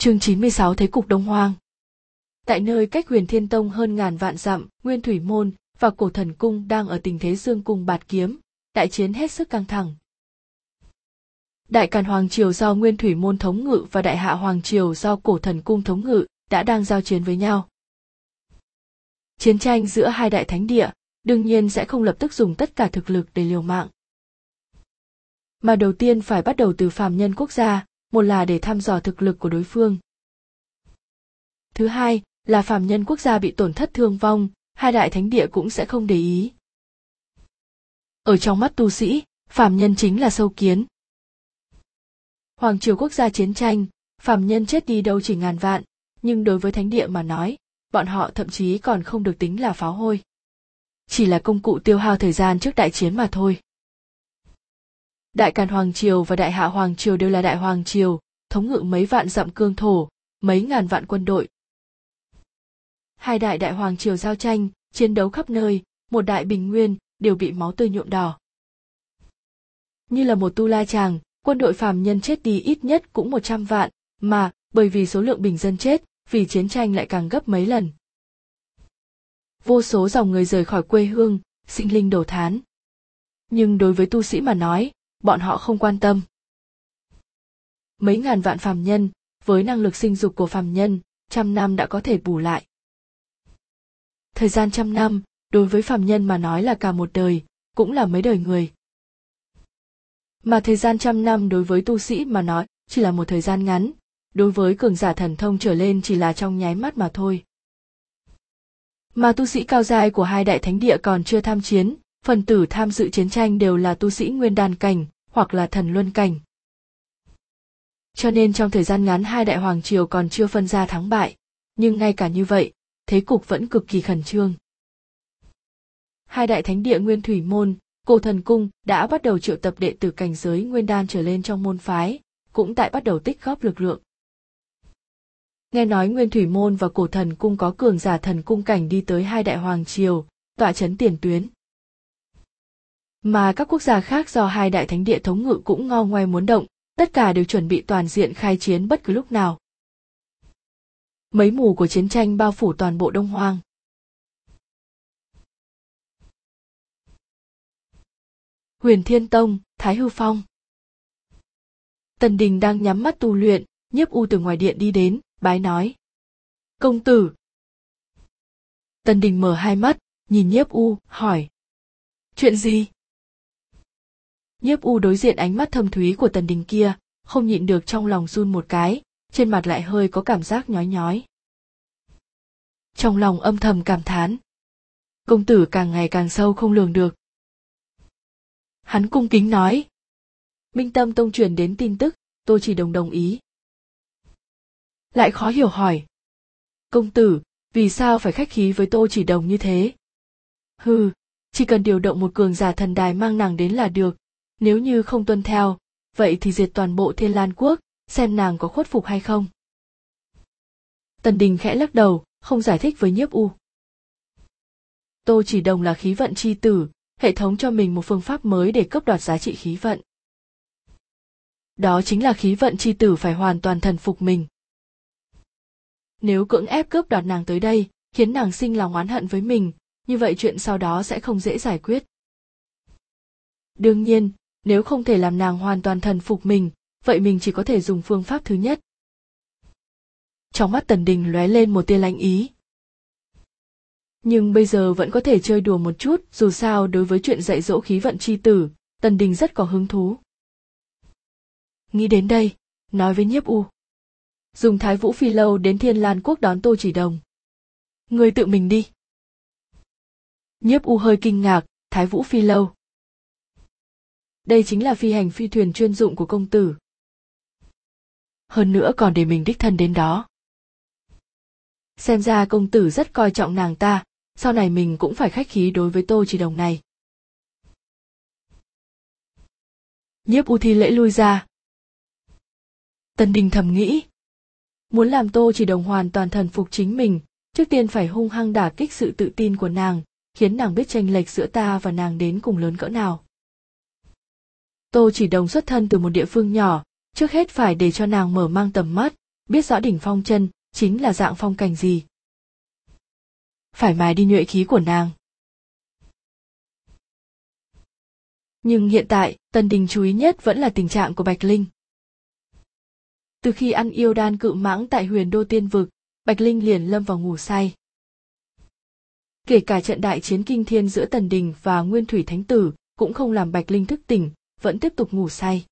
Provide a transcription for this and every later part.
Chương 96 Thế cục Đông Hoang Tại nơi cách huyền thiên tông hơn ngàn vạn dặm, Nguyên Thủy Môn và Cổ Thần Cung đang ở tình thế dương cung bạt kiếm, đại chiến hết sức căng thẳng. Đại Càn Hoàng Triều do Nguyên Thủy Môn thống ngự và Đại Hạ Hoàng Triều do Cổ Thần Cung thống ngự đã đang giao chiến với nhau. Chiến tranh giữa hai đại thánh địa, đương nhiên sẽ không lập tức dùng tất cả thực lực để liều mạng. Mà đầu tiên phải bắt đầu từ phàm nhân quốc gia, một là để thăm dò thực lực của đối phương. Thứ hai là phàm nhân quốc gia bị tổn thất thương vong, hai đại thánh địa cũng sẽ không để ý. Ở trong mắt tu sĩ, phàm nhân chính là sâu kiến. Hoàng triều quốc gia chiến tranh, phàm nhân chết đi đâu chỉ ngàn vạn, nhưng đối với thánh địa mà nói, bọn họ thậm chí còn không được tính là pháo hôi. Chỉ là công cụ tiêu hao thời gian trước đại chiến mà thôi. Đại Càn Hoàng Triều và Đại Hạ Hoàng Triều đều là Đại Hoàng Triều, thống ngự mấy vạn dặm cương thổ, mấy ngàn vạn quân đội. Hai đại Đại Hoàng Triều giao tranh, chiến đấu khắp nơi, một đại bình nguyên, đều bị máu tươi nhuộm đỏ. Như là một tu la chàng, quân đội phàm nhân chết đi ít nhất cũng 100 vạn, mà, bởi vì số lượng bình dân chết, vì chiến tranh lại càng gấp mấy lần. Vô số dòng người rời khỏi quê hương, sinh linh đổ thán. Nhưng đối với tu sĩ mà nói, bọn họ không quan tâm. Mấy ngàn vạn phàm nhân, với năng lực sinh dục của phàm nhân, trăm năm đã có thể bù lại. Thời gian trăm năm, đối với phàm nhân mà nói là cả một đời, cũng là mấy đời người. Mà thời gian trăm năm đối với tu sĩ mà nói chỉ là một thời gian ngắn, đối với cường giả thần thông trở lên chỉ là trong nháy mắt mà thôi. Mà tu sĩ cao giai của hai đại thánh địa còn chưa tham chiến, phần tử tham dự chiến tranh đều là tu sĩ nguyên đan cảnh, hoặc là thần luân cảnh. Cho nên trong thời gian ngắn hai đại hoàng triều còn chưa phân ra thắng bại, nhưng ngay cả như vậy, thế cục vẫn cực kỳ khẩn trương. Hai đại thánh địa nguyên thủy môn, cổ thần cung đã bắt đầu triệu tập đệ tử cảnh giới nguyên đan trở lên trong môn phái, cũng tại bắt đầu tích góp lực lượng. Nghe nói nguyên thủy môn và cổ thần cung có cường giả thần cung cảnh đi tới hai đại hoàng triều, tọa chấn tiền tuyến mà các quốc gia khác do hai đại thánh địa thống ngự cũng ngo ngoe muốn động, tất cả đều chuẩn bị toàn diện khai chiến bất cứ lúc nào. Mấy mù của chiến tranh bao phủ toàn bộ Đông Hoang. Huyền Thiên Tông, Thái Hư Phong Tần Đình đang nhắm mắt tu luyện, nhiếp u từ ngoài điện đi đến, bái nói. Công tử! Tần Đình mở hai mắt, nhìn nhiếp u, hỏi. Chuyện gì? Nhiếp u đối diện ánh mắt thâm thúy của tần đình kia, không nhịn được trong lòng run một cái, trên mặt lại hơi có cảm giác nhói nhói. Trong lòng âm thầm cảm thán, công tử càng ngày càng sâu không lường được. Hắn cung kính nói. Minh tâm tông truyền đến tin tức, tôi chỉ đồng đồng ý. Lại khó hiểu hỏi. Công tử, vì sao phải khách khí với tô chỉ đồng như thế? Hừ, chỉ cần điều động một cường giả thần đài mang nàng đến là được nếu như không tuân theo, vậy thì diệt toàn bộ thiên lan quốc, xem nàng có khuất phục hay không. Tần đình khẽ lắc đầu, không giải thích với nhiếp u. Tô chỉ đồng là khí vận chi tử, hệ thống cho mình một phương pháp mới để cấp đoạt giá trị khí vận. Đó chính là khí vận chi tử phải hoàn toàn thần phục mình. Nếu cưỡng ép cướp đoạt nàng tới đây, khiến nàng sinh lòng oán hận với mình, như vậy chuyện sau đó sẽ không dễ giải quyết. Đương nhiên nếu không thể làm nàng hoàn toàn thần phục mình, vậy mình chỉ có thể dùng phương pháp thứ nhất. Trong mắt tần đình lóe lên một tia lánh ý. Nhưng bây giờ vẫn có thể chơi đùa một chút, dù sao đối với chuyện dạy dỗ khí vận chi tử, tần đình rất có hứng thú. Nghĩ đến đây, nói với nhiếp u. Dùng thái vũ phi lâu đến thiên lan quốc đón tô chỉ đồng. Người tự mình đi. Nhiếp u hơi kinh ngạc, thái vũ phi lâu đây chính là phi hành phi thuyền chuyên dụng của công tử. Hơn nữa còn để mình đích thân đến đó. Xem ra công tử rất coi trọng nàng ta, sau này mình cũng phải khách khí đối với tô chỉ đồng này. Nhiếp u thi lễ lui ra. Tần đình thầm nghĩ, muốn làm tô chỉ đồng hoàn toàn thần phục chính mình, trước tiên phải hung hăng đả kích sự tự tin của nàng, khiến nàng biết tranh lệch giữa ta và nàng đến cùng lớn cỡ nào tô chỉ đồng xuất thân từ một địa phương nhỏ, trước hết phải để cho nàng mở mang tầm mắt, biết rõ đỉnh phong chân chính là dạng phong cảnh gì. Phải mài đi nhuệ khí của nàng. Nhưng hiện tại tần đình chú ý nhất vẫn là tình trạng của bạch linh. Từ khi ăn yêu đan cự mãng tại huyền đô tiên vực, bạch linh liền lâm vào ngủ say. Kể cả trận đại chiến kinh thiên giữa tần đình và nguyên thủy thánh tử cũng không làm bạch linh thức tỉnh vẫn tiếp tục ngủ say.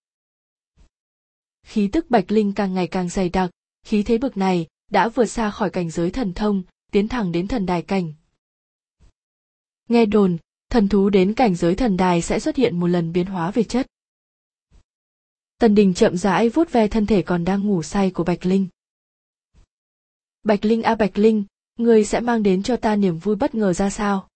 Khí tức bạch linh càng ngày càng dày đặc, khí thế bực này đã vượt xa khỏi cảnh giới thần thông, tiến thẳng đến thần đài cảnh. Nghe đồn, thần thú đến cảnh giới thần đài sẽ xuất hiện một lần biến hóa về chất. Tần đình chậm rãi vuốt ve thân thể còn đang ngủ say của bạch linh. Bạch linh a à bạch linh, người sẽ mang đến cho ta niềm vui bất ngờ ra sao?